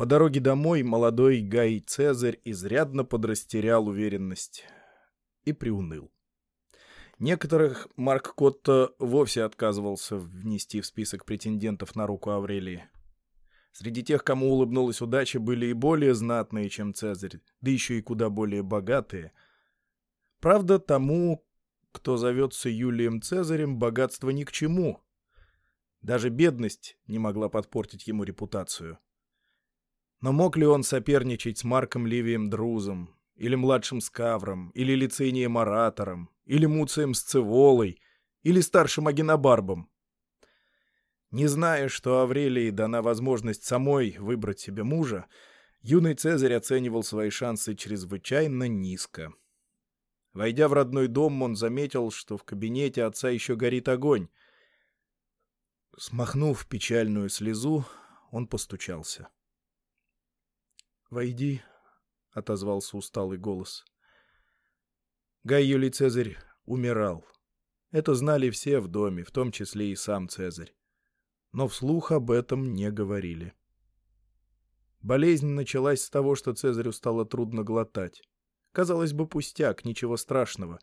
По дороге домой молодой Гай Цезарь изрядно подрастерял уверенность и приуныл. Некоторых Марк Котто вовсе отказывался внести в список претендентов на руку Аврелии. Среди тех, кому улыбнулась удача, были и более знатные, чем Цезарь, да еще и куда более богатые. Правда, тому, кто зовется Юлием Цезарем, богатство ни к чему. Даже бедность не могла подпортить ему репутацию. Но мог ли он соперничать с Марком Ливием Друзом, или младшим Скавром, или Лицением Оратором, или Муцием Сцеволой, или старшим Агенобарбом. Не зная, что Аврелии дана возможность самой выбрать себе мужа, юный Цезарь оценивал свои шансы чрезвычайно низко. Войдя в родной дом, он заметил, что в кабинете отца еще горит огонь. Смахнув печальную слезу, он постучался. «Войди», — отозвался усталый голос. Гай Юлий Цезарь умирал. Это знали все в доме, в том числе и сам Цезарь. Но вслух об этом не говорили. Болезнь началась с того, что Цезарю стало трудно глотать. Казалось бы, пустяк, ничего страшного.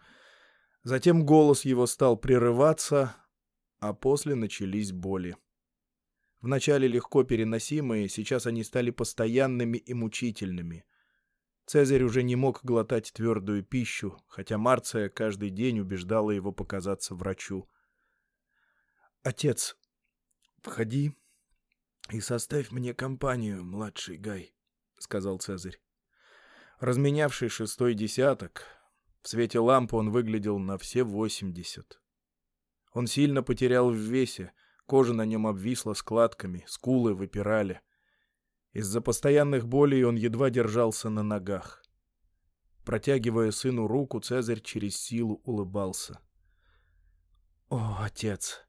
Затем голос его стал прерываться, а после начались боли. Вначале легко переносимые, сейчас они стали постоянными и мучительными — Цезарь уже не мог глотать твердую пищу, хотя Марция каждый день убеждала его показаться врачу. «Отец, входи и составь мне компанию, младший Гай», — сказал Цезарь. Разменявший шестой десяток, в свете лампы он выглядел на все восемьдесят. Он сильно потерял в весе, кожа на нем обвисла складками, скулы выпирали. Из-за постоянных болей он едва держался на ногах. Протягивая сыну руку, Цезарь через силу улыбался. «О, отец!»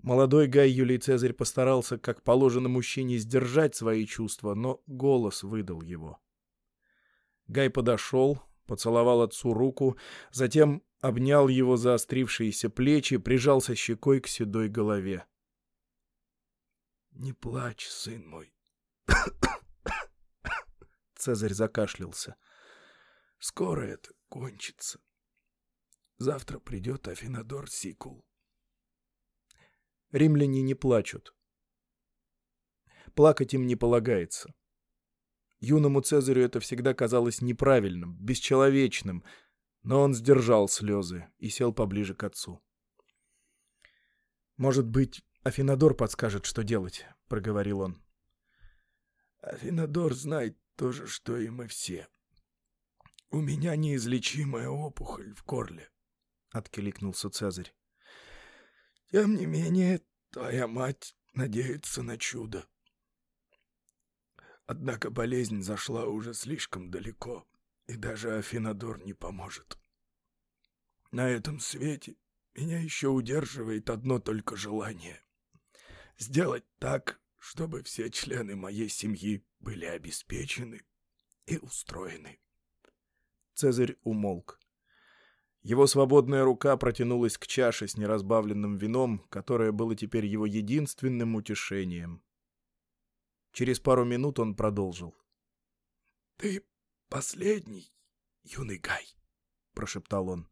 Молодой Гай Юлий Цезарь постарался, как положено мужчине, сдержать свои чувства, но голос выдал его. Гай подошел, поцеловал отцу руку, затем обнял его заострившиеся плечи, прижался щекой к седой голове. «Не плачь, сын мой», Цезарь закашлялся. Скоро это кончится. Завтра придет Афинадор Сикул. Римляне не плачут. Плакать им не полагается. Юному Цезарю это всегда казалось неправильным, бесчеловечным, но он сдержал слезы и сел поближе к отцу. «Может быть, Афинадор подскажет, что делать», — проговорил он. Афинадор знает то же, что и мы все. У меня неизлечимая опухоль в горле, — откликнулся Цезарь. Тем не менее, твоя мать надеется на чудо. Однако болезнь зашла уже слишком далеко, и даже Афинадор не поможет. На этом свете меня еще удерживает одно только желание — сделать так, чтобы все члены моей семьи были обеспечены и устроены. Цезарь умолк. Его свободная рука протянулась к чаше с неразбавленным вином, которое было теперь его единственным утешением. Через пару минут он продолжил. — Ты последний, юный Гай, — прошептал он.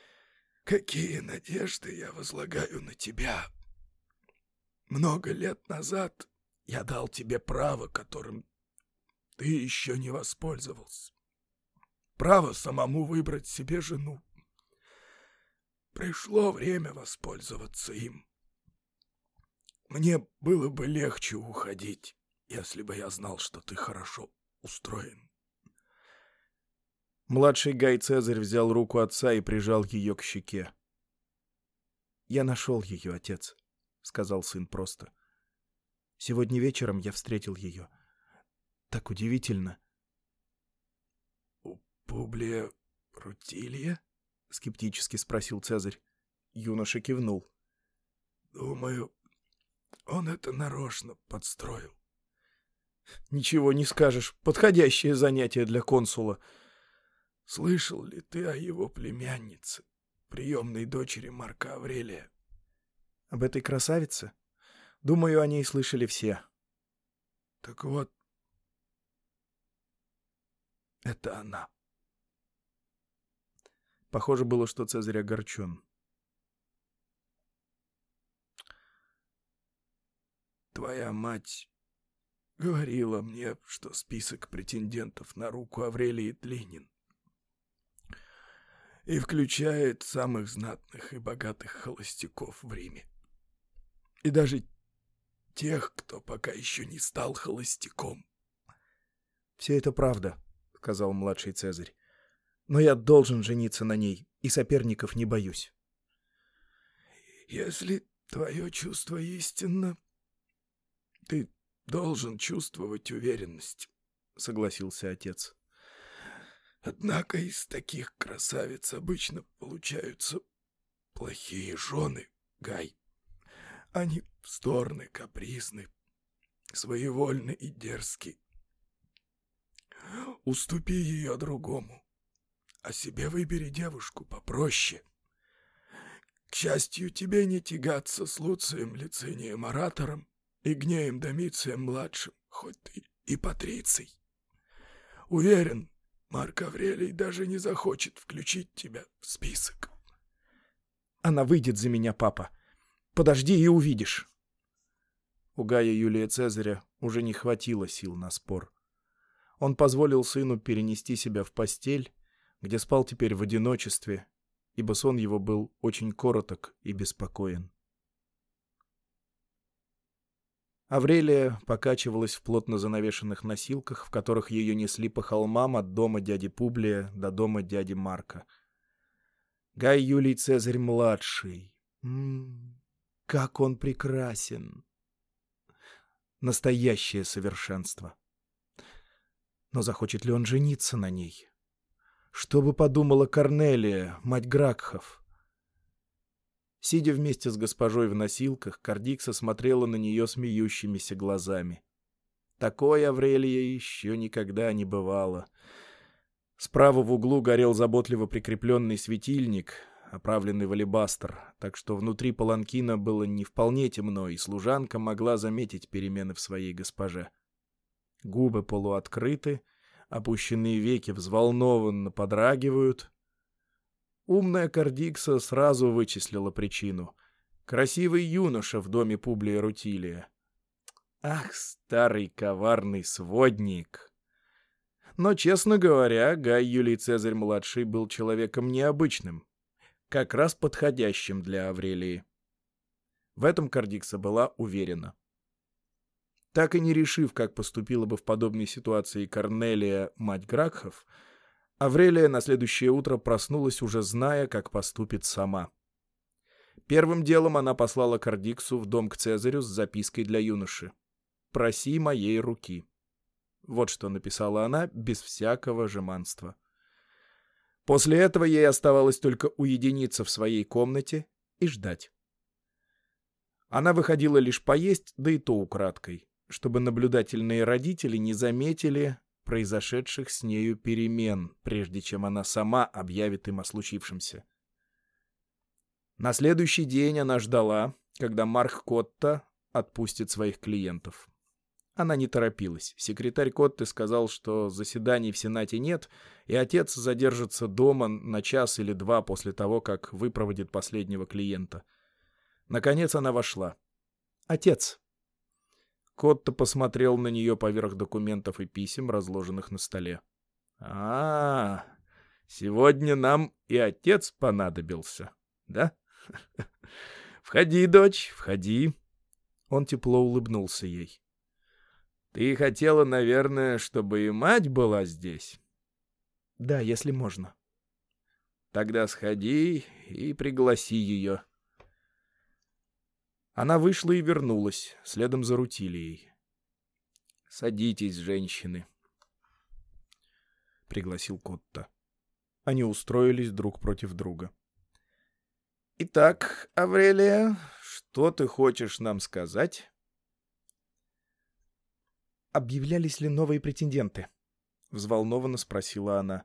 — Какие надежды я возлагаю на тебя, много лет назад я дал тебе право, которым ты еще не воспользовался. Право самому выбрать себе жену. Пришло время воспользоваться им. Мне было бы легче уходить, если бы я знал, что ты хорошо устроен. Младший Гай Цезарь взял руку отца и прижал ее к щеке. «Я нашел ее, отец», — сказал сын просто. «Сегодня вечером я встретил ее. Так удивительно». «У Публия Рутилия?» — скептически спросил Цезарь. Юноша кивнул. «Думаю, он это нарочно подстроил». «Ничего не скажешь. Подходящее занятие для консула». «Слышал ли ты о его племяннице, приемной дочери Марка Аврелия?» Об этой красавице? Думаю, о ней слышали все. Так вот, Это она. Похоже было, что Цезарь огорчен. Твоя мать говорила мне, что список претендентов на руку Аврелии длинен и включает самых знатных и богатых холостяков в Риме. И даже тех, кто пока еще не стал холостяком. — Все это правда, — сказал младший Цезарь. — Но я должен жениться на ней, и соперников не боюсь. — Если твое чувство истинно, ты должен чувствовать уверенность, — согласился отец. Однако из таких красавиц обычно получаются плохие жены, Гай. Они вздорны, капризны, своевольны и дерзки. Уступи ее другому, а себе выбери девушку попроще. К счастью, тебе не тягаться с Луцием Лицинием Оратором и Гнеем Домицием-младшим, хоть ты и Патриций. Уверен, Марк Аврелий даже не захочет включить тебя в список. Она выйдет за меня, папа. Подожди и увидишь. У Гая Юлия Цезаря уже не хватило сил на спор. Он позволил сыну перенести себя в постель, где спал теперь в одиночестве, ибо сон его был очень короток и беспокоен. Аврелия покачивалась в плотно занавешенных носилках, в которых ее несли по холмам от дома дяди Публия до дома дяди Марка. Гай Юлий Цезарь-младший. Как он прекрасен! Настоящее совершенство. Но захочет ли он жениться на ней? Что бы подумала Корнелия, мать Гракхов? Сидя вместе с госпожой в носилках, Кардикса смотрела на нее смеющимися глазами. Такой Аврелия еще никогда не бывало. Справа в углу горел заботливо прикрепленный светильник, оправленный в алебастр, так что внутри паланкина было не вполне темно, и служанка могла заметить перемены в своей госпоже. Губы полуоткрыты, опущенные веки взволнованно подрагивают, Умная Кардикса сразу вычислила причину. Красивый юноша в доме Публия Рутилия. Ах, старый коварный сводник! Но, честно говоря, Гай Юлий Цезарь-младший был человеком необычным, как раз подходящим для Аврелии. В этом Кардикса была уверена. Так и не решив, как поступила бы в подобной ситуации Корнелия, мать Гракхов, Аврелия на следующее утро проснулась, уже зная, как поступит сама. Первым делом она послала Кардиксу в дом к Цезарю с запиской для юноши. «Проси моей руки». Вот что написала она без всякого жеманства. После этого ей оставалось только уединиться в своей комнате и ждать. Она выходила лишь поесть, да и то украдкой, чтобы наблюдательные родители не заметили, произошедших с нею перемен, прежде чем она сама объявит им о случившемся. На следующий день она ждала, когда Марк Котта отпустит своих клиентов. Она не торопилась. Секретарь Котты сказал, что заседаний в Сенате нет, и отец задержится дома на час или два после того, как выпроводит последнего клиента. Наконец она вошла. «Отец!» Котто посмотрел на нее поверх документов и писем, разложенных на столе. а, -а сегодня нам и отец понадобился, да? Входи, дочь, входи. Он тепло улыбнулся ей. Ты хотела, наверное, чтобы и мать была здесь? Да, если можно. Тогда сходи и пригласи ее. Она вышла и вернулась, следом за Рутилией. «Садитесь, женщины», — пригласил Котта. Они устроились друг против друга. «Итак, Аврелия, что ты хочешь нам сказать?» «Объявлялись ли новые претенденты?» — взволнованно спросила она.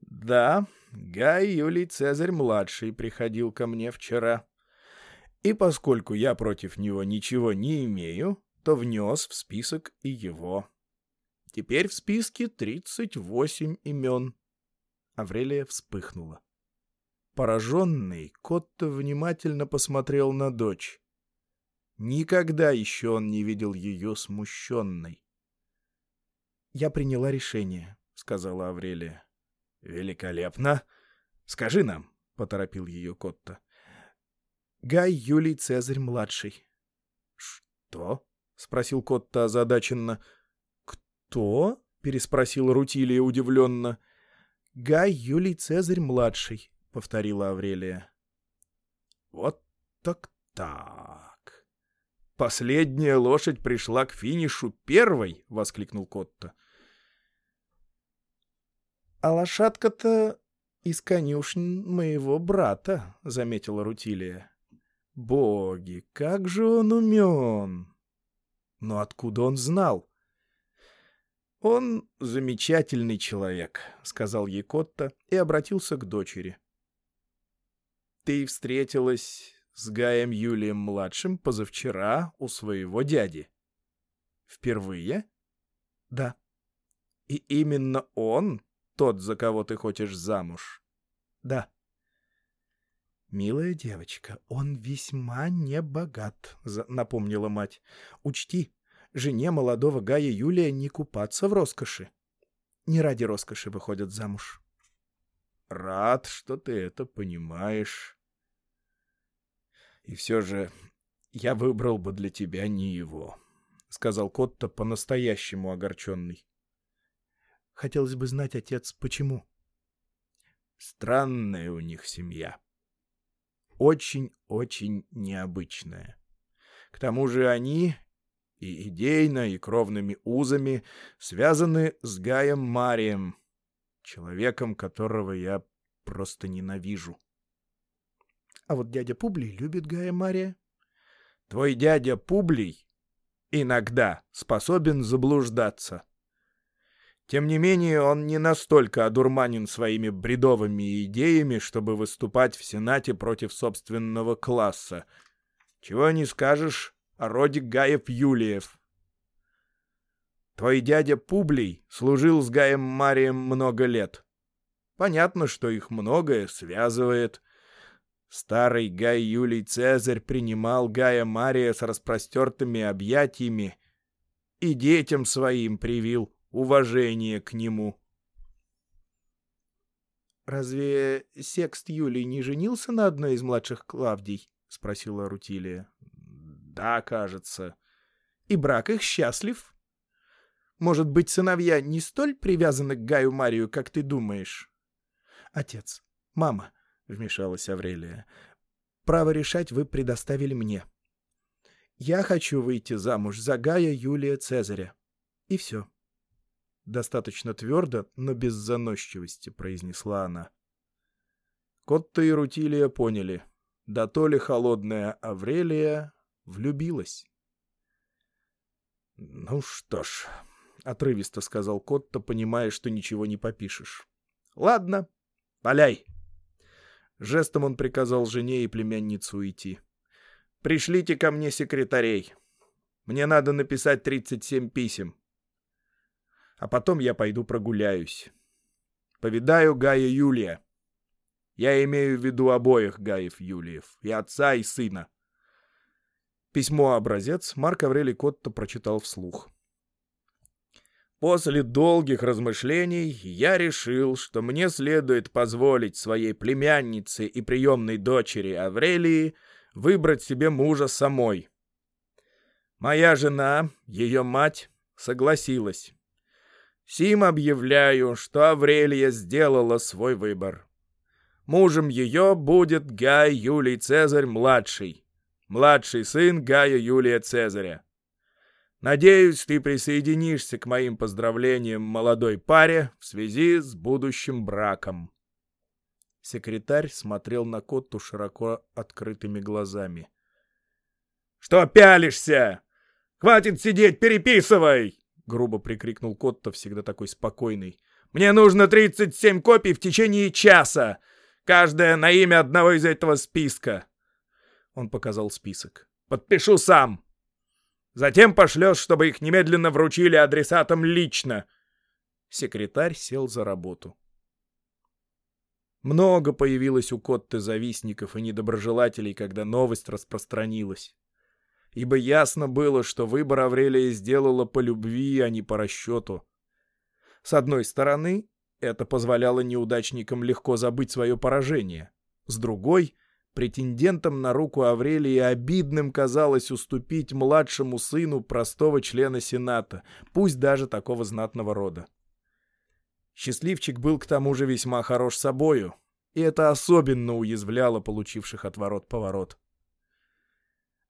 «Да, Гай Юлий Цезарь-младший приходил ко мне вчера», и поскольку я против него ничего не имею, то внес в список и его. Теперь в списке 38 имен. Аврелия вспыхнула. Пораженный, Котто внимательно посмотрел на дочь. Никогда еще он не видел ее смущенной. «Я приняла решение», — сказала Аврелия. «Великолепно! Скажи нам», — поторопил ее Котто. «Гай Юлий Цезарь-младший». «Что?» — спросил Котто озадаченно. «Кто?» — переспросил Рутилия удивленно. «Гай Юлий Цезарь-младший», — повторила Аврелия. «Вот так-так. Последняя лошадь пришла к финишу первой!» — воскликнул Котто. «А лошадка-то из конюшен моего брата», — заметила Рутилия. «Боги, как же он умен!» «Но откуда он знал?» «Он замечательный человек», — сказал ей Котта и обратился к дочери. «Ты встретилась с Гаем Юлием-младшим позавчера у своего дяди?» «Впервые?» «Да». «И именно он тот, за кого ты хочешь замуж?» «Да». «Милая девочка, он весьма небогат», — напомнила мать. «Учти, жене молодого Гая Юлия не купаться в роскоши. Не ради роскоши выходят замуж. Рад, что ты это понимаешь. И все же я выбрал бы для тебя не его, — сказал Котто по-настоящему огорченный. Хотелось бы знать, отец, почему. Странная у них семья. Очень-очень необычная. К тому же они и идейно, и кровными узами связаны с Гаем Марием, человеком, которого я просто ненавижу. А вот дядя Публий любит Гая Мария. Твой дядя Публий иногда способен заблуждаться. Тем не менее, он не настолько одурманен своими бредовыми идеями, чтобы выступать в Сенате против собственного класса. Чего не скажешь о роде Гаев-Юлиев. Твой дядя Публий служил с Гаем Марием много лет. Понятно, что их многое связывает. Старый Гай Юлий Цезарь принимал Гая Мария с распростертыми объятиями и детям своим привил уважение к нему. «Разве Секст Юлий не женился на одной из младших Клавдий?» — спросила Рутилия. Да, кажется. И брак их счастлив. Может быть, сыновья не столь привязаны к Гаю Марию, как ты думаешь? Отец, мама, — вмешалась Аврелия, — право решать вы предоставили мне. Я хочу выйти замуж за Гая Юлия Цезаря. И все. Достаточно твердо, но без заносчивости, — произнесла она. Котта и Рутилия поняли. Да то ли холодная Аврелия, влюбилась. «Ну что ж», — отрывисто сказал Котто, понимая, что ничего не попишешь. «Ладно, валяй». Жестом он приказал жене и племяннице уйти. «Пришлите ко мне секретарей. Мне надо написать 37 писем. А потом я пойду прогуляюсь. Повидаю Гая Юлия. Я имею в виду обоих Гаев Юлиев, и отца, и сына. Письмо-образец Марк Аврелий Котто прочитал вслух. После долгих размышлений я решил, что мне следует позволить своей племяннице и приемной дочери Аврелии выбрать себе мужа самой. Моя жена, ее мать, согласилась. Сим объявляю, что Аврелия сделала свой выбор. Мужем ее будет Гай Юлий Цезарь-младший младший сын Гая Юлия Цезаря. Надеюсь, ты присоединишься к моим поздравлениям молодой паре в связи с будущим браком. Секретарь смотрел на Котту широко открытыми глазами. «Что пялишься? Хватит сидеть, переписывай!» — грубо прикрикнул Котто, всегда такой спокойный. «Мне нужно 37 копий в течение часа, каждая на имя одного из этого списка. Он показал список. «Подпишу сам!» Затем пошлешь, чтобы их немедленно вручили адресатам лично. Секретарь сел за работу. Много появилось у Котты завистников и недоброжелателей, когда новость распространилась. Ибо ясно было, что выбор Аврелия сделала по любви, а не по расчету. С одной стороны, это позволяло неудачникам легко забыть свое поражение. С другой, претендентам на руку Аврелии обидным казалось уступить младшему сыну простого члена Сената, пусть даже такого знатного рода. Счастливчик был к тому же весьма хорош собою, и это особенно уязвляло получивших отворот-поворот.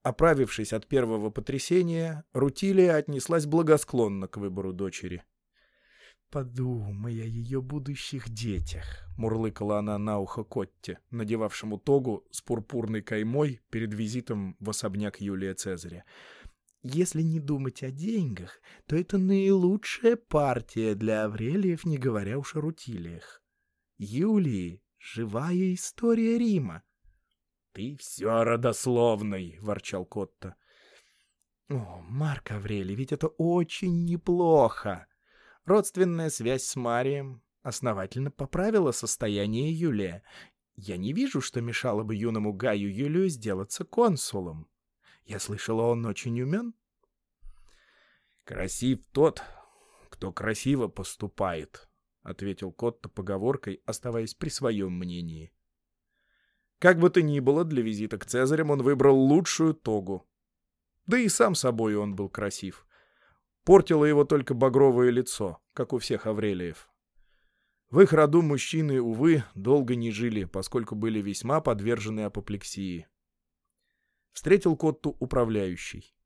Оправившись от первого потрясения, Рутилия отнеслась благосклонно к выбору дочери. «Подумай о ее будущих детях», — мурлыкала она на ухо Котте, надевавшему тогу с пурпурной каймой перед визитом в особняк Юлия Цезаря. Если не думать о деньгах, то это наилучшая партия для Аврелиев, не говоря уж о рутилиях. Юлии — живая история Рима. — Ты все родословный, — ворчал Котта. — О, Марк Аврелий, ведь это очень неплохо. Родственная связь с Марием основательно поправила состояние Юлия. Я не вижу, что мешало бы юному Гаю Юлию сделаться консулом. Я слышала, он очень умен. «Красив тот, кто красиво поступает», — ответил Котто поговоркой, оставаясь при своем мнении. Как бы то ни было, для визита к Цезарям он выбрал лучшую тогу. Да и сам собой он был красив. Портило его только багровое лицо, как у всех Аврелиев. В их роду мужчины, увы, долго не жили, поскольку были весьма подвержены апоплексии. Встретил Котту управляющий.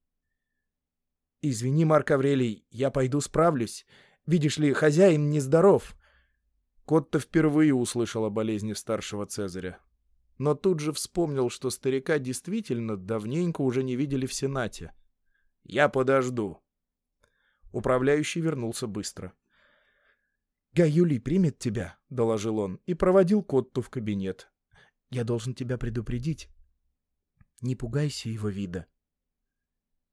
«Извини, Марк Аврелий, я пойду справлюсь. Видишь ли, хозяин нездоров». Котта впервые услышал о болезни старшего Цезаря. Но тут же вспомнил, что старика действительно давненько уже не видели в Сенате. «Я подожду». Управляющий вернулся быстро. «Гаюли примет тебя», — доложил он, и проводил Котту в кабинет. «Я должен тебя предупредить. Не пугайся его вида.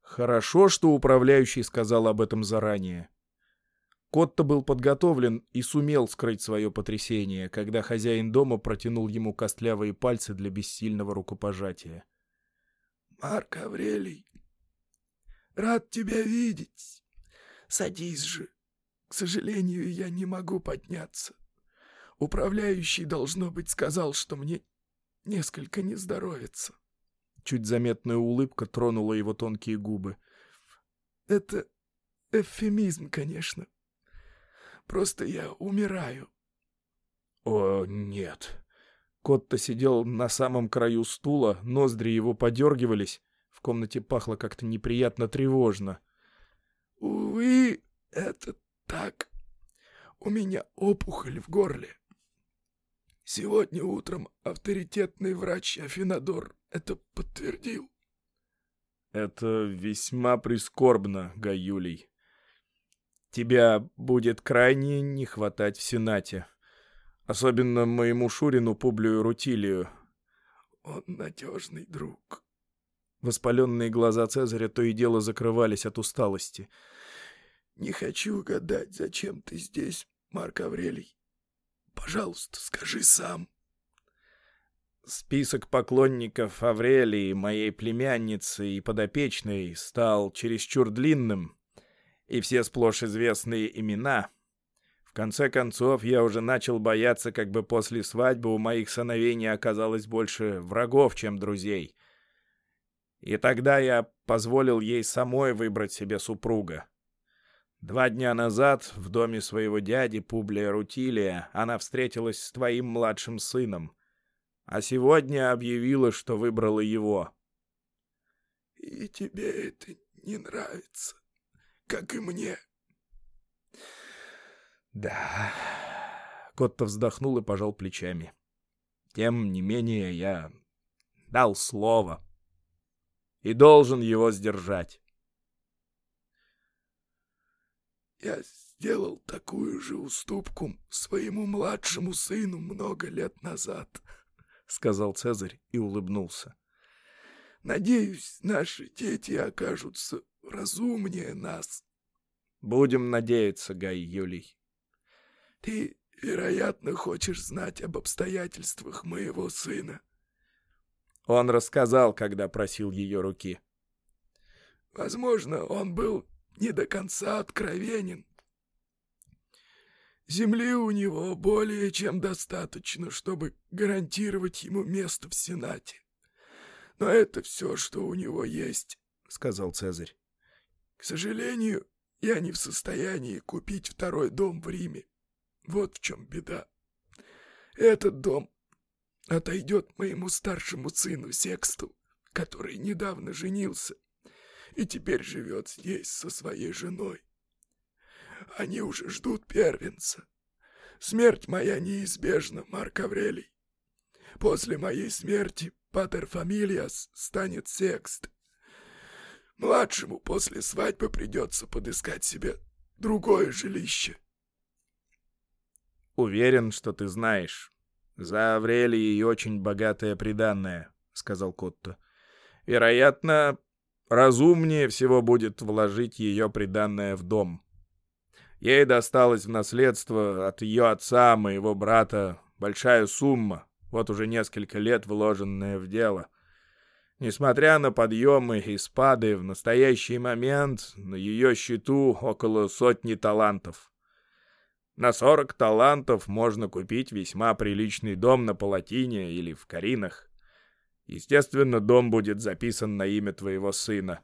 Хорошо, что управляющий сказал об этом заранее. Котто был подготовлен и сумел скрыть свое потрясение, когда хозяин дома протянул ему костлявые пальцы для бессильного рукопожатия. — Марк Аврелий, рад тебя видеть. Садись же. К сожалению, я не могу подняться. Управляющий, должно быть, сказал, что мне несколько не здоровится. Чуть заметная улыбка тронула его тонкие губы. «Это эвфемизм, конечно. Просто я умираю». «О, нет». Котто сидел на самом краю стула, ноздри его подергивались. В комнате пахло как-то неприятно тревожно. «Увы, это так. У меня опухоль в горле. Сегодня утром авторитетный врач Афинадор это подтвердил. Это весьма прискорбно, Гаюлий. Тебя будет крайне не хватать в Сенате. Особенно моему Шурину Публию Рутилию. Он надежный друг. Воспаленные глаза Цезаря то и дело закрывались от усталости. Не хочу гадать, зачем ты здесь, Марк Аврелий. Пожалуйста, скажи сам. Список поклонников Аврелии, моей племянницы и подопечной, стал чересчур длинным, и все сплошь известные имена. В конце концов, я уже начал бояться, как бы после свадьбы у моих сыновей не оказалось больше врагов, чем друзей. И тогда я позволил ей самой выбрать себе супруга. Два дня назад в доме своего дяди Публия Рутилия она встретилась с твоим младшим сыном, а сегодня объявила, что выбрала его. — И тебе это не нравится, как и мне. — Да. Котто вздохнул и пожал плечами. Тем не менее, я дал слово и должен его сдержать. Я сделал такую же уступку своему младшему сыну много лет назад, — сказал Цезарь и улыбнулся. Надеюсь, наши дети окажутся разумнее нас. Будем надеяться, Гай Юлий. Ты, вероятно, хочешь знать об обстоятельствах моего сына. Он рассказал, когда просил ее руки. Возможно, он был не до конца откровенен. Земли у него более чем достаточно, чтобы гарантировать ему место в Сенате. Но это все, что у него есть, — сказал Цезарь. К сожалению, я не в состоянии купить второй дом в Риме. Вот в чем беда. Этот дом отойдет моему старшему сыну Сексту, который недавно женился и теперь живет здесь со своей женой. Они уже ждут первенца. Смерть моя неизбежна, Марк Аврелий. После моей смерти Патер Фамилиас станет секст. Младшему после свадьбы придется подыскать себе другое жилище. Уверен, что ты знаешь. За Аврелией очень богатое приданное, — сказал Котто. Вероятно, разумнее всего будет вложить ее приданное в дом. Ей досталось в наследство от ее отца, моего брата, большая сумма, вот уже несколько лет вложенная в дело. Несмотря на подъемы и спады, в настоящий момент на ее счету около сотни талантов. На 40 талантов можно купить весьма приличный дом на Палатине или в Каринах. Естественно, дом будет записан на имя твоего сына.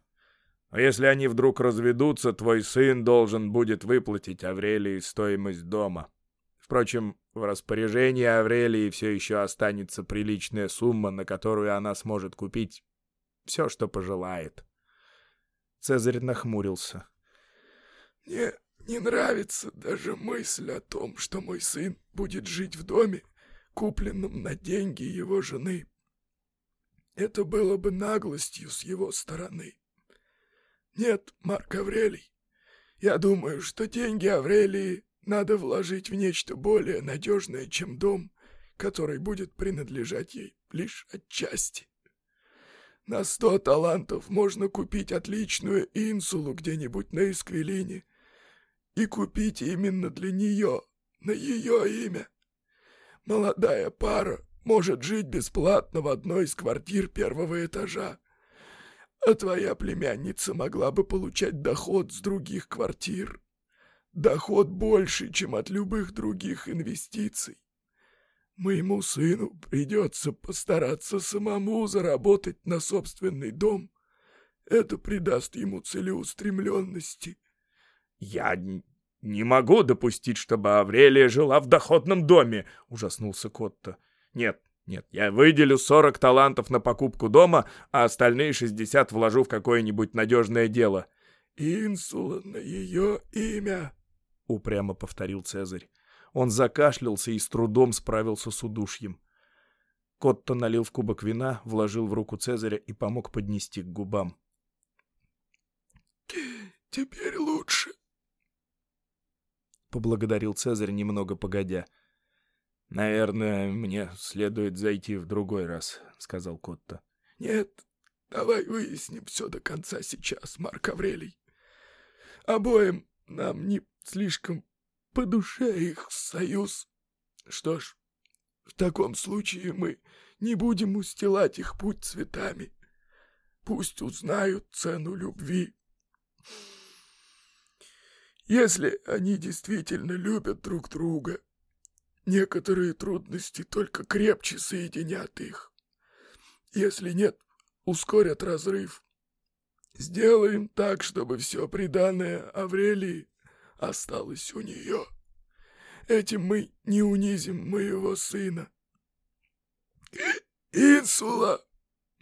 А если они вдруг разведутся, твой сын должен будет выплатить Аврелии стоимость дома. Впрочем, в распоряжении Аврелии все еще останется приличная сумма, на которую она сможет купить все, что пожелает. Цезарь нахмурился. «Мне не нравится даже мысль о том, что мой сын будет жить в доме, купленном на деньги его жены. Это было бы наглостью с его стороны. Нет, Марк Аврелий, я думаю, что деньги Аврелии надо вложить в нечто более надежное, чем дом, который будет принадлежать ей лишь отчасти. На сто талантов можно купить отличную инсулу где-нибудь на Исквелине и купить именно для нее, на ее имя. Молодая пара может жить бесплатно в одной из квартир первого этажа, а твоя племянница могла бы получать доход с других квартир. Доход больше, чем от любых других инвестиций. Моему сыну придется постараться самому заработать на собственный дом. Это придаст ему целеустремленности. — Я не могу допустить, чтобы Аврелия жила в доходном доме, — ужаснулся Котто. — Нет, нет, я выделю 40 талантов на покупку дома, а остальные 60 вложу в какое-нибудь надежное дело. «Инсула на ее имя», — упрямо повторил Цезарь. Он закашлялся и с трудом справился с удушьем. Котто налил в кубок вина, вложил в руку Цезаря и помог поднести к губам. «Теперь лучше», — поблагодарил Цезарь немного погодя. — «Наверное, мне следует зайти в другой раз», — сказал Котто. «Нет, давай выясним все до конца сейчас, Марк Аврелий. Обоим нам не слишком по душе их союз. Что ж, в таком случае мы не будем устилать их путь цветами. Пусть узнают цену любви. Если они действительно любят друг друга, Некоторые трудности только крепче соединят их. Если нет, ускорят разрыв. Сделаем так, чтобы все приданное Аврелии осталось у нее. Этим мы не унизим моего сына. Инсула,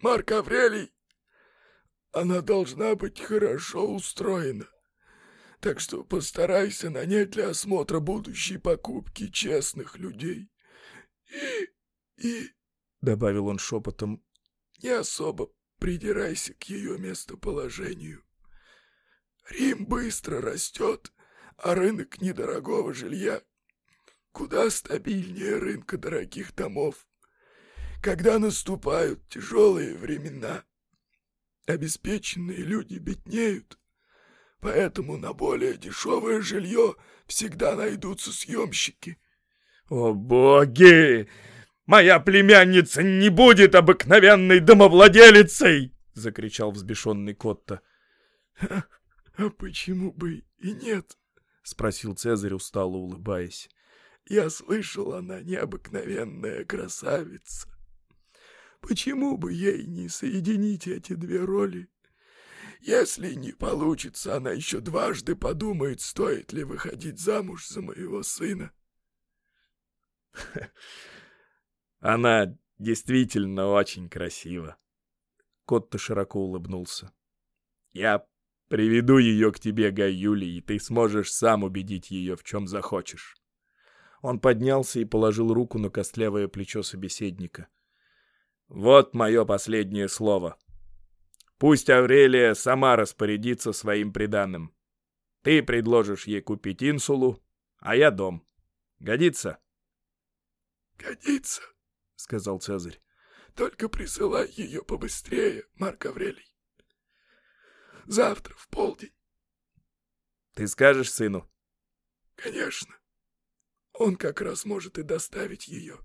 Марк Аврелий, она должна быть хорошо устроена. Так что постарайся нанять для осмотра будущей покупки честных людей. И... и...» — добавил он шепотом. «Не особо придирайся к ее местоположению. Рим быстро растет, а рынок недорогого жилья куда стабильнее рынка дорогих домов. Когда наступают тяжелые времена, обеспеченные люди беднеют, поэтому на более дешевое жилье всегда найдутся съемщики. О боги! Моя племянница не будет обыкновенной домовладелицей! Закричал взбешенный Котто. А почему бы и нет? Спросил Цезарь, устало улыбаясь. Я слышал, она необыкновенная красавица. Почему бы ей не соединить эти две роли? Если не получится, она еще дважды подумает, стоит ли выходить замуж за моего сына. Она действительно очень красива. Котто широко улыбнулся. Я приведу ее к тебе, Гай Юлий, и ты сможешь сам убедить ее, в чем захочешь. Он поднялся и положил руку на костлявое плечо собеседника. Вот мое последнее слово. Пусть Аврелия сама распорядится своим приданным. Ты предложишь ей купить инсулу, а я дом. Годится? — Годится, — сказал Цезарь. — Только присылай ее побыстрее, Марк Аврелий. Завтра в полдень. — Ты скажешь сыну? — Конечно. Он как раз может и доставить ее.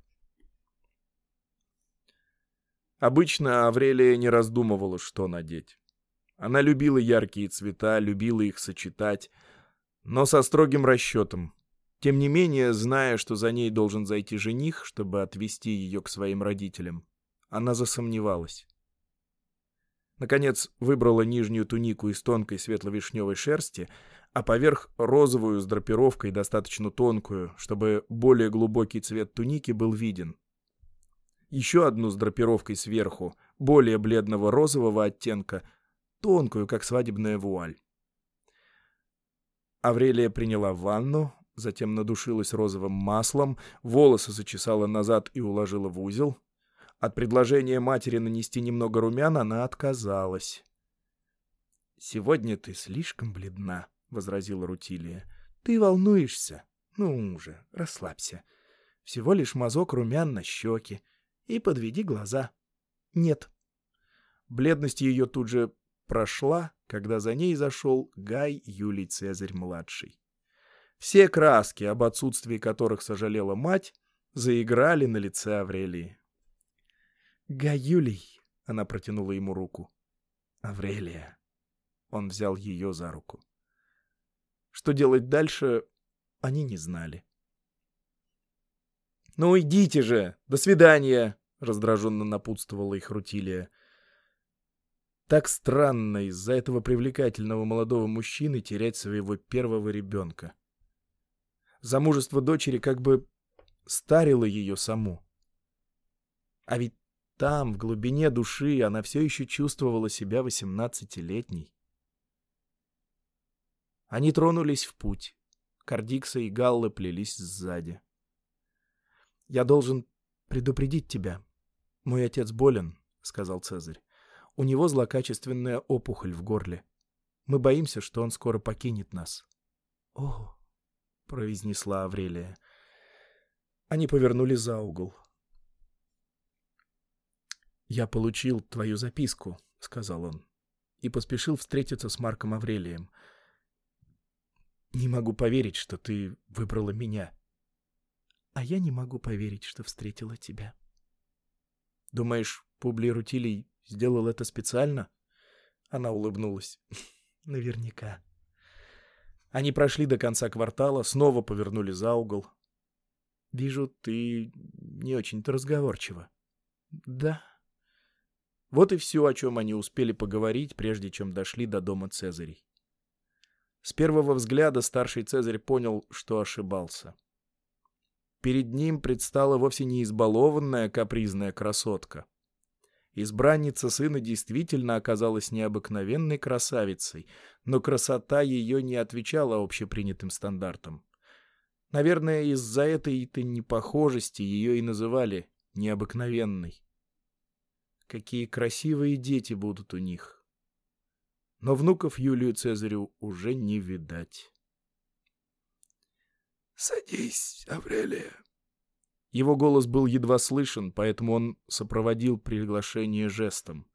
Обычно Аврелия не раздумывала, что надеть. Она любила яркие цвета, любила их сочетать, но со строгим расчетом. Тем не менее, зная, что за ней должен зайти жених, чтобы отвезти ее к своим родителям, она засомневалась. Наконец, выбрала нижнюю тунику из тонкой светло-вишневой шерсти, а поверх розовую с драпировкой, достаточно тонкую, чтобы более глубокий цвет туники был виден еще одну с драпировкой сверху, более бледного розового оттенка, тонкую, как свадебная вуаль. Аврелия приняла ванну, затем надушилась розовым маслом, волосы зачесала назад и уложила в узел. От предложения матери нанести немного румян она отказалась. «Сегодня ты слишком бледна», — возразила Рутилия. «Ты волнуешься. Ну уже, расслабься. Всего лишь мазок румян на щеке и подведи глаза. Нет. Бледность ее тут же прошла, когда за ней зашел Гай Юлий Цезарь-младший. Все краски, об отсутствии которых сожалела мать, заиграли на лице Аврелии. «Гай Юлий!» — она протянула ему руку. «Аврелия!» — он взял ее за руку. Что делать дальше, они не знали. «Ну идите же! До свидания!» — раздраженно напутствовала их Рутилия. Так странно из-за этого привлекательного молодого мужчины терять своего первого ребенка. Замужество дочери как бы старило ее саму. А ведь там, в глубине души, она все еще чувствовала себя восемнадцатилетней. Они тронулись в путь. Кардикса и Галла плелись сзади. «Я должен предупредить тебя. Мой отец болен», — сказал Цезарь. «У него злокачественная опухоль в горле. Мы боимся, что он скоро покинет нас». «О!» — произнесла Аврелия. Они повернули за угол. «Я получил твою записку», — сказал он, и поспешил встретиться с Марком Аврелием. «Не могу поверить, что ты выбрала меня». А я не могу поверить, что встретила тебя. Думаешь, Публий Рутилий сделал это специально? Она улыбнулась. Наверняка. Они прошли до конца квартала, снова повернули за угол. Вижу, ты не очень-то разговорчива. Да. Вот и все, о чем они успели поговорить, прежде чем дошли до дома Цезарей. С первого взгляда старший Цезарь понял, что ошибался. Перед ним предстала вовсе не избалованная капризная красотка. Избранница сына действительно оказалась необыкновенной красавицей, но красота ее не отвечала общепринятым стандартам. Наверное, из-за этой-то непохожести ее и называли необыкновенной. Какие красивые дети будут у них. Но внуков Юлию Цезарю уже не видать. «Садись, Аврелия». Его голос был едва слышен, поэтому он сопроводил приглашение жестом.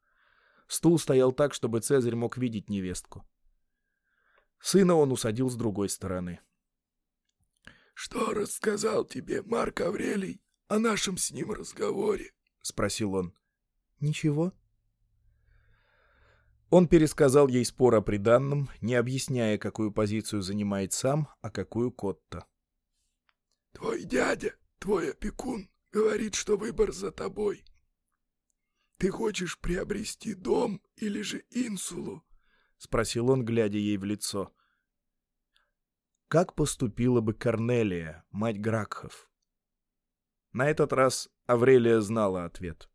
Стул стоял так, чтобы Цезарь мог видеть невестку. Сына он усадил с другой стороны. «Что рассказал тебе Марк Аврелий о нашем с ним разговоре?» — спросил он. «Ничего». Он пересказал ей спор о приданном, не объясняя, какую позицию занимает сам, а какую Котта. «Твой дядя, твой опекун, говорит, что выбор за тобой. Ты хочешь приобрести дом или же инсулу?» — спросил он, глядя ей в лицо. Как поступила бы Корнелия, мать Гракхов? На этот раз Аврелия знала ответ.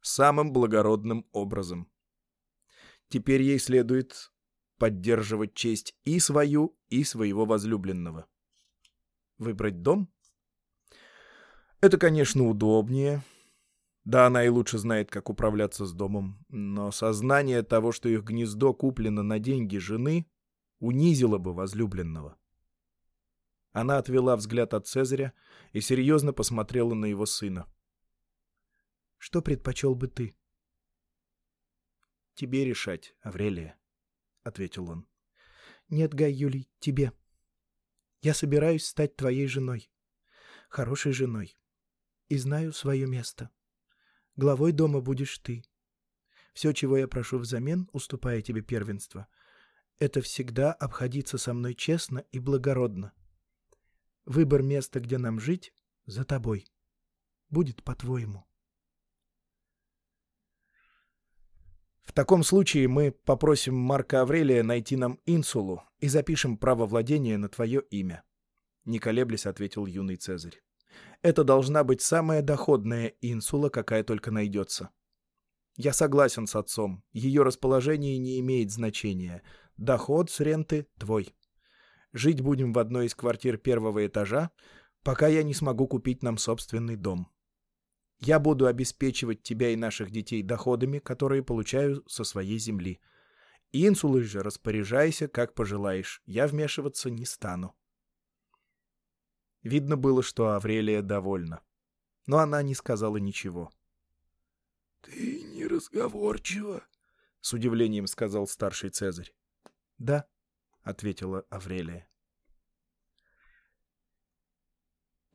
Самым благородным образом. Теперь ей следует поддерживать честь и свою, и своего возлюбленного. Выбрать дом? Это, конечно, удобнее, да, она и лучше знает, как управляться с домом, но сознание того, что их гнездо куплено на деньги жены, унизило бы возлюбленного. Она отвела взгляд от Цезаря и серьезно посмотрела на его сына. «Что предпочел бы ты?» «Тебе решать, Аврелия», — ответил он. «Нет, Гай Юлий, тебе. Я собираюсь стать твоей женой, хорошей женой, и знаю свое место». Главой дома будешь ты. Все, чего я прошу взамен, уступая тебе первенство, это всегда обходиться со мной честно и благородно. Выбор места, где нам жить, за тобой. Будет по-твоему. В таком случае мы попросим Марка Аврелия найти нам инсулу и запишем право владения на твое имя. Не колеблясь, ответил юный Цезарь. Это должна быть самая доходная инсула, какая только найдется. Я согласен с отцом. Ее расположение не имеет значения. Доход с ренты твой. Жить будем в одной из квартир первого этажа, пока я не смогу купить нам собственный дом. Я буду обеспечивать тебя и наших детей доходами, которые получаю со своей земли. Инсулой же распоряжайся, как пожелаешь. Я вмешиваться не стану. Видно было, что Аврелия довольна. Но она не сказала ничего. — Ты неразговорчива, — с удивлением сказал старший Цезарь. — Да, — ответила Аврелия.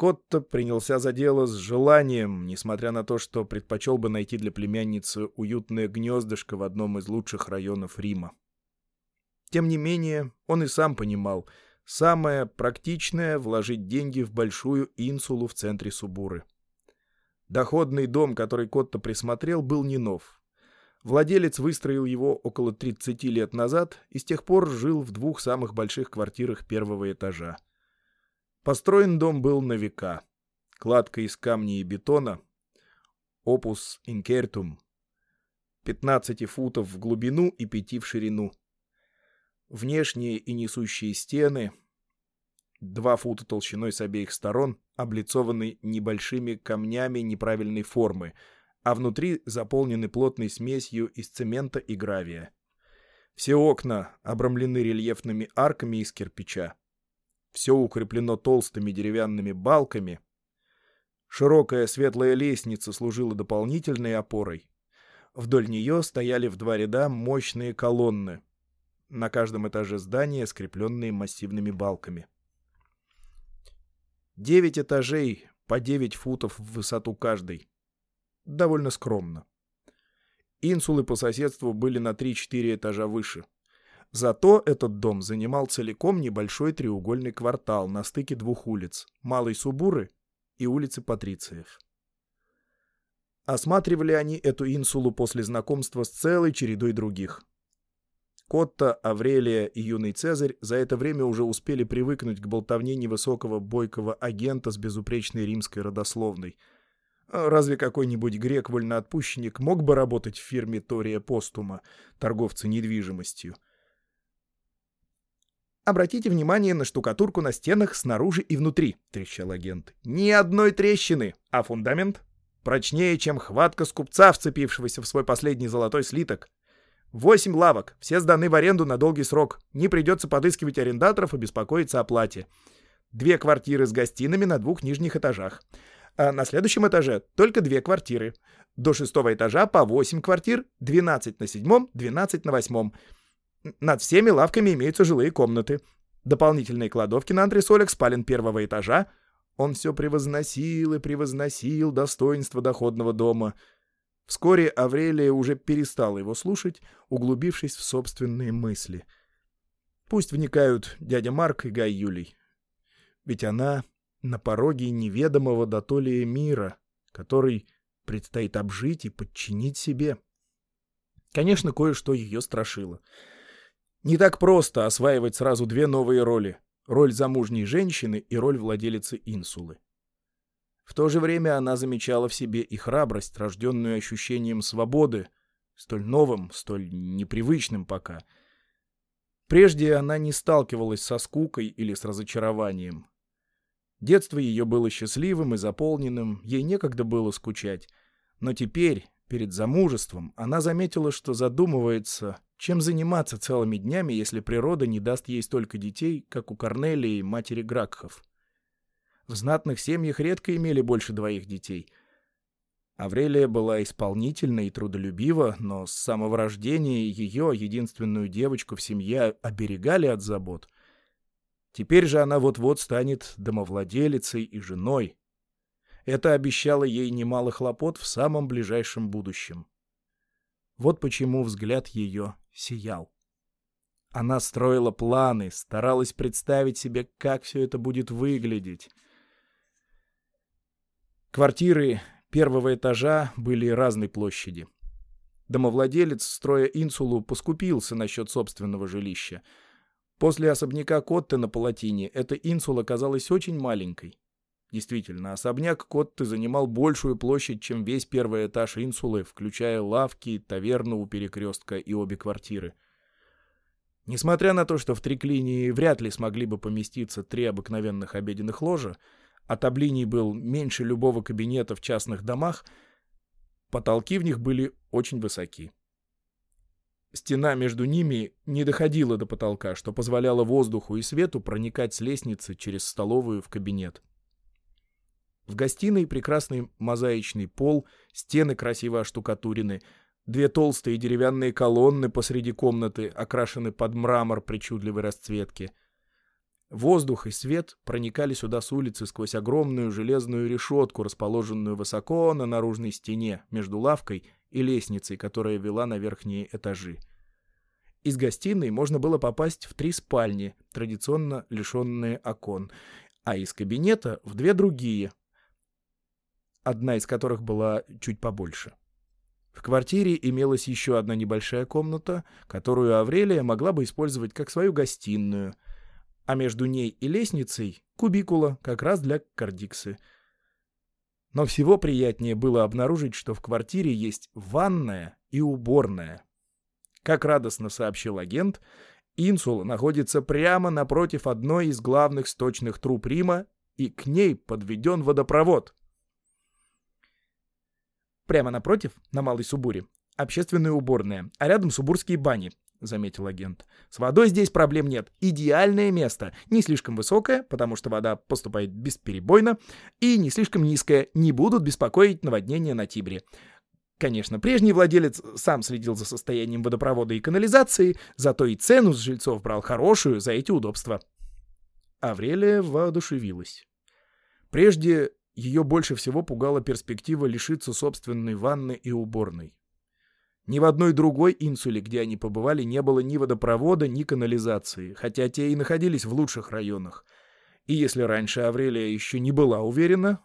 Котто принялся за дело с желанием, несмотря на то, что предпочел бы найти для племянницы уютное гнездышко в одном из лучших районов Рима. Тем не менее, он и сам понимал — Самое практичное — вложить деньги в большую инсулу в центре Субуры. Доходный дом, который Котто присмотрел, был не нов. Владелец выстроил его около 30 лет назад и с тех пор жил в двух самых больших квартирах первого этажа. Построен дом был на века. Кладка из камня и бетона, опус инкертум, 15 футов в глубину и 5 в ширину. Внешние и несущие стены, два фута толщиной с обеих сторон, облицованы небольшими камнями неправильной формы, а внутри заполнены плотной смесью из цемента и гравия. Все окна обрамлены рельефными арками из кирпича. Все укреплено толстыми деревянными балками. Широкая светлая лестница служила дополнительной опорой. Вдоль нее стояли в два ряда мощные колонны, на каждом этаже здания, скрепленные массивными балками. Девять этажей, по девять футов в высоту каждый. Довольно скромно. Инсулы по соседству были на 3-4 этажа выше. Зато этот дом занимал целиком небольшой треугольный квартал на стыке двух улиц – Малой Субуры и улицы Патрициев. Осматривали они эту инсулу после знакомства с целой чередой других – Котта, Аврелия и юный Цезарь за это время уже успели привыкнуть к болтовне невысокого бойкого агента с безупречной римской родословной. А разве какой-нибудь грек-вольноотпущенник мог бы работать в фирме Тория Постума, торговца недвижимостью? «Обратите внимание на штукатурку на стенах снаружи и внутри», — трещал агент. «Ни одной трещины, а фундамент прочнее, чем хватка скупца, вцепившегося в свой последний золотой слиток. Восемь лавок, все сданы в аренду на долгий срок. Не придется подыскивать арендаторов и беспокоиться о плате. Две квартиры с гостиными на двух нижних этажах. А на следующем этаже только две квартиры. До шестого этажа по восемь квартир, 12 на седьмом, 12 на восьмом. Над всеми лавками имеются жилые комнаты. Дополнительные кладовки на антресолях спален первого этажа. Он все превозносил и превозносил достоинство доходного дома. Вскоре Аврелия уже перестала его слушать, углубившись в собственные мысли. Пусть вникают дядя Марк и Гай Юлий. Ведь она на пороге неведомого дотолия мира, который предстоит обжить и подчинить себе. Конечно, кое-что ее страшило. Не так просто осваивать сразу две новые роли — роль замужней женщины и роль владелицы инсулы. В то же время она замечала в себе и храбрость, рожденную ощущением свободы, столь новым, столь непривычным пока. Прежде она не сталкивалась со скукой или с разочарованием. Детство ее было счастливым и заполненным, ей некогда было скучать. Но теперь, перед замужеством, она заметила, что задумывается, чем заниматься целыми днями, если природа не даст ей столько детей, как у Корнелии, матери Гракхов. В знатных семьях редко имели больше двоих детей. Аврелия была исполнительна и трудолюбива, но с самого рождения ее, единственную девочку в семье, оберегали от забот. Теперь же она вот-вот станет домовладелицей и женой. Это обещало ей немало хлопот в самом ближайшем будущем. Вот почему взгляд ее сиял. Она строила планы, старалась представить себе, как все это будет выглядеть. Квартиры первого этажа были разной площади. Домовладелец, строя инсулу, поскупился насчет собственного жилища — После особняка Котты на Палатине эта инсула казалась очень маленькой. Действительно, особняк Котты занимал большую площадь, чем весь первый этаж инсулы, включая лавки, таверну у перекрестка и обе квартиры. Несмотря на то, что в триклинии вряд ли смогли бы поместиться три обыкновенных обеденных ложа, а таблиний был меньше любого кабинета в частных домах, потолки в них были очень высоки. Стена между ними не доходила до потолка, что позволяло воздуху и свету проникать с лестницы через столовую в кабинет. В гостиной прекрасный мозаичный пол, стены красиво оштукатурены, две толстые деревянные колонны посреди комнаты окрашены под мрамор причудливой расцветки. Воздух и свет проникали сюда с улицы сквозь огромную железную решетку, расположенную высоко на наружной стене между лавкой и лестницей, которая вела на верхние этажи. Из гостиной можно было попасть в три спальни, традиционно лишенные окон, а из кабинета в две другие, одна из которых была чуть побольше. В квартире имелась еще одна небольшая комната, которую Аврелия могла бы использовать как свою гостиную, а между ней и лестницей — кубикула, как раз для кардиксы — но всего приятнее было обнаружить, что в квартире есть ванная и уборная. Как радостно сообщил агент, инсула находится прямо напротив одной из главных сточных труб Рима, и к ней подведен водопровод. Прямо напротив, на Малой Субуре, общественная уборная, а рядом субурские бани, — заметил агент. «С водой здесь проблем нет. Идеальное место. Не слишком высокое, потому что вода поступает бесперебойно, и не слишком низкое. Не будут беспокоить наводнения на Тибре. Конечно, прежний владелец сам следил за состоянием водопровода и канализации, зато и цену с жильцов брал хорошую за эти удобства». Аврелия воодушевилась. Прежде ее больше всего пугала перспектива лишиться собственной ванны и уборной. Ни в одной другой инсуле, где они побывали, не было ни водопровода, ни канализации, хотя те и находились в лучших районах. И если раньше Аврелия еще не была уверена,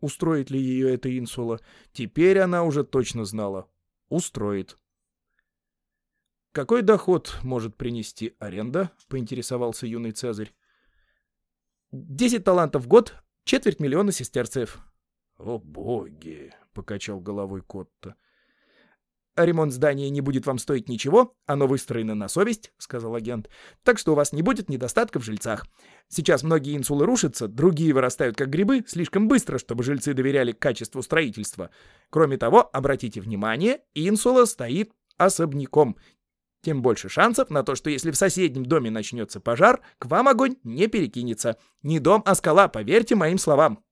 устроит ли ее эта инсула, теперь она уже точно знала — устроит. «Какой доход может принести аренда?» — поинтересовался юный Цезарь. «Десять талантов в год, четверть миллиона сестерцев». «О боги!» — покачал головой Котта. «Ремонт здания не будет вам стоить ничего, оно выстроено на совесть», — сказал агент. «Так что у вас не будет недостатка в жильцах. Сейчас многие инсулы рушатся, другие вырастают как грибы слишком быстро, чтобы жильцы доверяли качеству строительства. Кроме того, обратите внимание, инсула стоит особняком. Тем больше шансов на то, что если в соседнем доме начнется пожар, к вам огонь не перекинется. Не дом, а скала, поверьте моим словам».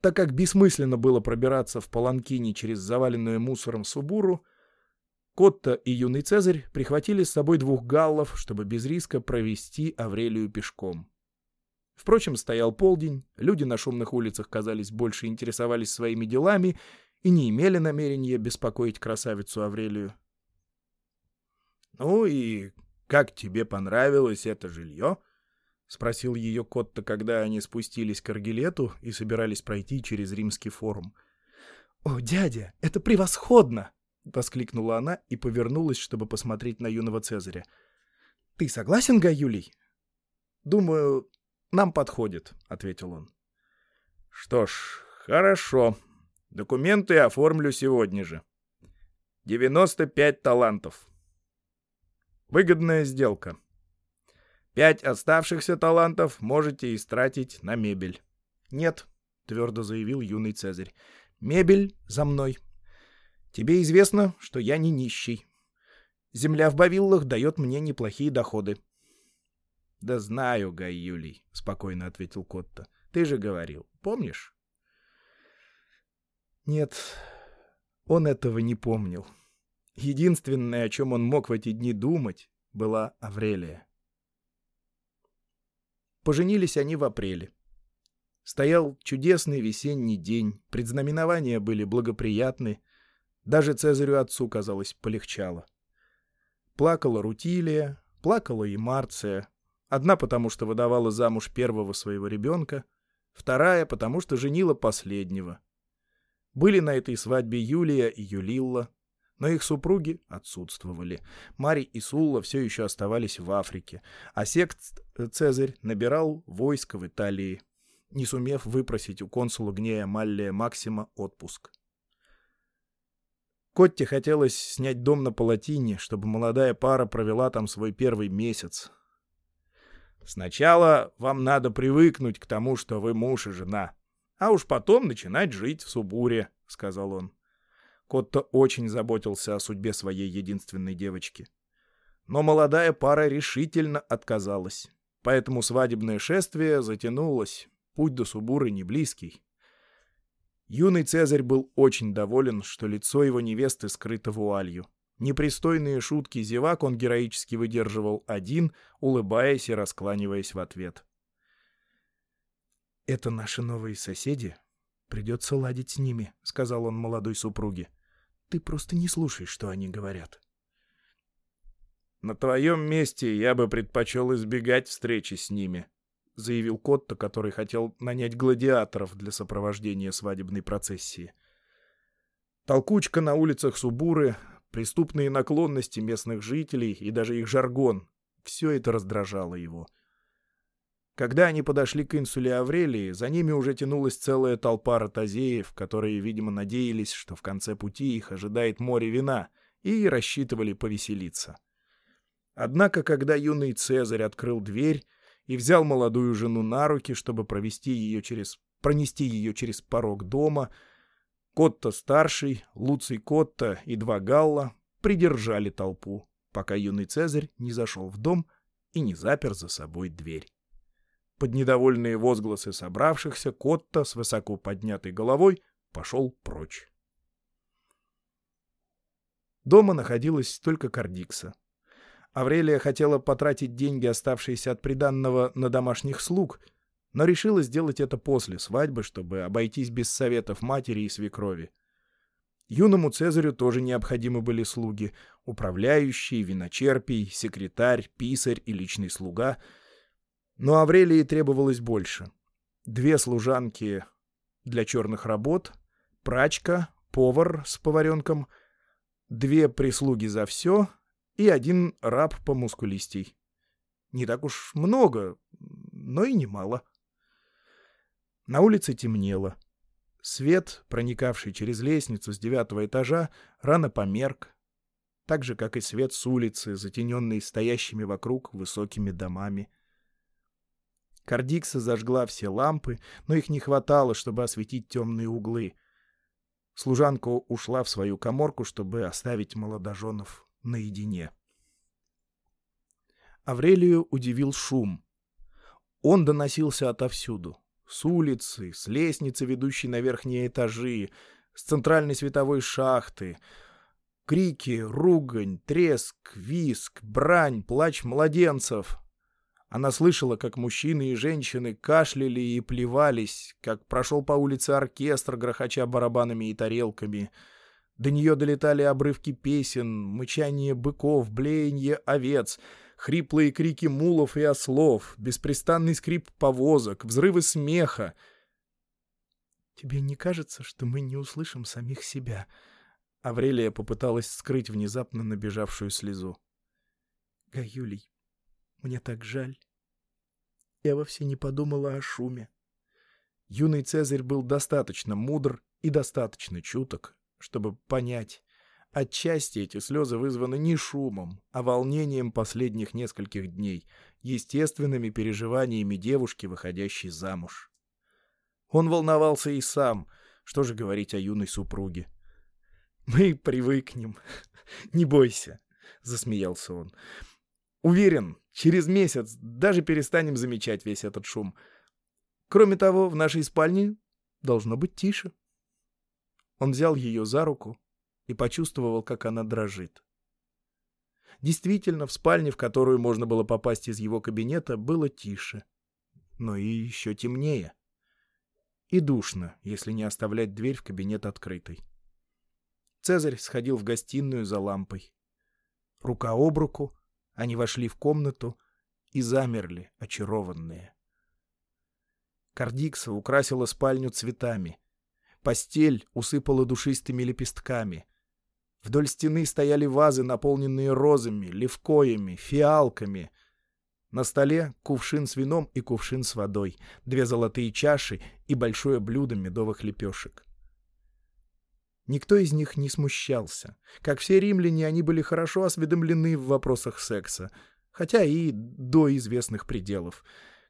Так как бессмысленно было пробираться в Паланкине через заваленную мусором Субуру, Котта и юный Цезарь прихватили с собой двух галлов, чтобы без риска провести Аврелию пешком. Впрочем, стоял полдень, люди на шумных улицах, казались, больше интересовались своими делами и не имели намерения беспокоить красавицу Аврелию. «Ну и как тебе понравилось это жилье?» — спросил ее Котта, когда они спустились к Аргилету и собирались пройти через римский форум. «О, дядя, это превосходно!» — воскликнула она и повернулась, чтобы посмотреть на юного Цезаря. «Ты согласен, Гаюлий?» «Думаю, нам подходит», — ответил он. «Что ж, хорошо. Документы оформлю сегодня же. 95 талантов. Выгодная сделка. Пять оставшихся талантов можете истратить на мебель». «Нет», — твердо заявил юный Цезарь. «Мебель за мной. Тебе известно, что я не нищий. Земля в Бавиллах дает мне неплохие доходы. — Да знаю, Гай Юлий, — спокойно ответил Котта. — Ты же говорил, помнишь? Нет, он этого не помнил. Единственное, о чем он мог в эти дни думать, была Аврелия. Поженились они в апреле. Стоял чудесный весенний день, предзнаменования были благоприятны — даже Цезарю отцу, казалось, полегчало. Плакала Рутилия, плакала и Марция. Одна потому, что выдавала замуж первого своего ребенка, вторая потому, что женила последнего. Были на этой свадьбе Юлия и Юлилла, но их супруги отсутствовали. Марий и Сулла все еще оставались в Африке, а секст Цезарь набирал войско в Италии, не сумев выпросить у консула Гнея Маллия Максима отпуск. Котте хотелось снять дом на Палатине, чтобы молодая пара провела там свой первый месяц. «Сначала вам надо привыкнуть к тому, что вы муж и жена, а уж потом начинать жить в Субуре», — сказал он. Котто очень заботился о судьбе своей единственной девочки. Но молодая пара решительно отказалась, поэтому свадебное шествие затянулось, путь до Субуры не близкий. Юный Цезарь был очень доволен, что лицо его невесты скрыто вуалью. Непристойные шутки зевак он героически выдерживал один, улыбаясь и раскланиваясь в ответ. «Это наши новые соседи. Придется ладить с ними», — сказал он молодой супруге. «Ты просто не слушай, что они говорят». «На твоем месте я бы предпочел избегать встречи с ними», — заявил Котто, который хотел нанять гладиаторов для сопровождения свадебной процессии. Толкучка на улицах Субуры, преступные наклонности местных жителей и даже их жаргон — все это раздражало его. Когда они подошли к инсуле Аврелии, за ними уже тянулась целая толпа ротозеев, которые, видимо, надеялись, что в конце пути их ожидает море вина, и рассчитывали повеселиться. Однако, когда юный Цезарь открыл дверь, и взял молодую жену на руки, чтобы провести ее через, пронести ее через порог дома. Котта-старший, Луций Котта и два Галла придержали толпу, пока юный Цезарь не зашел в дом и не запер за собой дверь. Под недовольные возгласы собравшихся Котта с высоко поднятой головой пошел прочь. Дома находилась только Кардикса. Аврелия хотела потратить деньги, оставшиеся от приданного, на домашних слуг, но решила сделать это после свадьбы, чтобы обойтись без советов матери и свекрови. Юному Цезарю тоже необходимы были слуги — управляющий, виночерпий, секретарь, писарь и личный слуга. Но Аврелии требовалось больше. Две служанки для черных работ, прачка, повар с поваренком, две прислуги за все — и один раб по мускулистей. Не так уж много, но и немало. На улице темнело. Свет, проникавший через лестницу с девятого этажа, рано померк, так же, как и свет с улицы, затененный стоящими вокруг высокими домами. Кардикса зажгла все лампы, но их не хватало, чтобы осветить темные углы. Служанка ушла в свою коморку, чтобы оставить молодоженов наедине. Аврелию удивил шум. Он доносился отовсюду. С улицы, с лестницы, ведущей на верхние этажи, с центральной световой шахты. Крики, ругань, треск, виск, брань, плач младенцев. Она слышала, как мужчины и женщины кашляли и плевались, как прошел по улице оркестр, грохоча барабанами и тарелками. До нее долетали обрывки песен, мычание быков, блеяние овец, хриплые крики мулов и ослов, беспрестанный скрип повозок, взрывы смеха. «Тебе не кажется, что мы не услышим самих себя?» Аврелия попыталась скрыть внезапно набежавшую слезу. «Гаюлий, мне так жаль. Я вовсе не подумала о шуме. Юный Цезарь был достаточно мудр и достаточно чуток, чтобы понять, отчасти эти слезы вызваны не шумом, а волнением последних нескольких дней, естественными переживаниями девушки, выходящей замуж. Он волновался и сам, что же говорить о юной супруге. «Мы привыкнем, не бойся», — засмеялся он. Уверен, через месяц даже перестанем замечать весь этот шум. Кроме того, в нашей спальне должно быть тише. Он взял ее за руку и почувствовал, как она дрожит. Действительно, в спальне, в которую можно было попасть из его кабинета, было тише, но и еще темнее. И душно, если не оставлять дверь в кабинет открытой. Цезарь сходил в гостиную за лампой. Рука об руку они вошли в комнату и замерли, очарованные. Кардикса украсила спальню цветами. Постель усыпала душистыми лепестками. Вдоль стены стояли вазы, наполненные розами, левкоями, фиалками. На столе кувшин с вином и кувшин с водой, две золотые чаши и большое блюдо медовых лепешек. Никто из них не смущался. Как все римляне, они были хорошо осведомлены в вопросах секса, хотя и до известных пределов.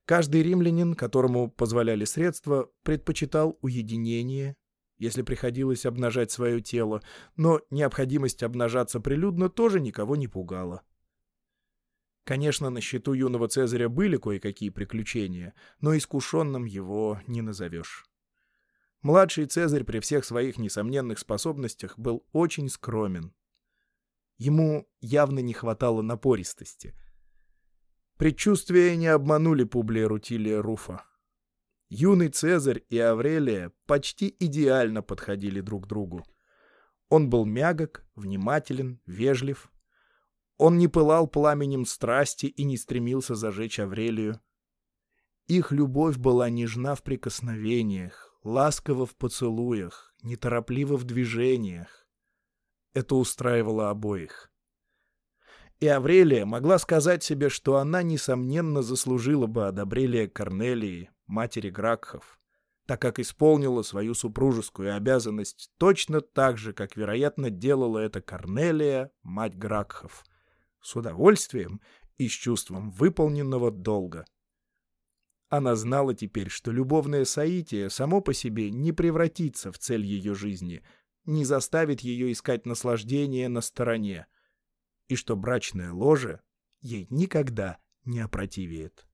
Каждый римлянин, которому позволяли средства, предпочитал уединение, если приходилось обнажать свое тело, но необходимость обнажаться прилюдно тоже никого не пугала. Конечно, на счету юного Цезаря были кое-какие приключения, но искушенным его не назовешь. Младший Цезарь при всех своих несомненных способностях был очень скромен. Ему явно не хватало напористости. Предчувствия не обманули Публия Рутилия Руфа. Юный Цезарь и Аврелия почти идеально подходили друг другу. Он был мягок, внимателен, вежлив. Он не пылал пламенем страсти и не стремился зажечь Аврелию. Их любовь была нежна в прикосновениях, ласково в поцелуях, неторопливо в движениях. Это устраивало обоих. И Аврелия могла сказать себе, что она, несомненно, заслужила бы одобрение Корнелии, матери Гракхов, так как исполнила свою супружескую обязанность точно так же, как, вероятно, делала это Корнелия, мать Гракхов, с удовольствием и с чувством выполненного долга. Она знала теперь, что любовное соитие само по себе не превратится в цель ее жизни, не заставит ее искать наслаждение на стороне, и что брачное ложе ей никогда не опротивеет.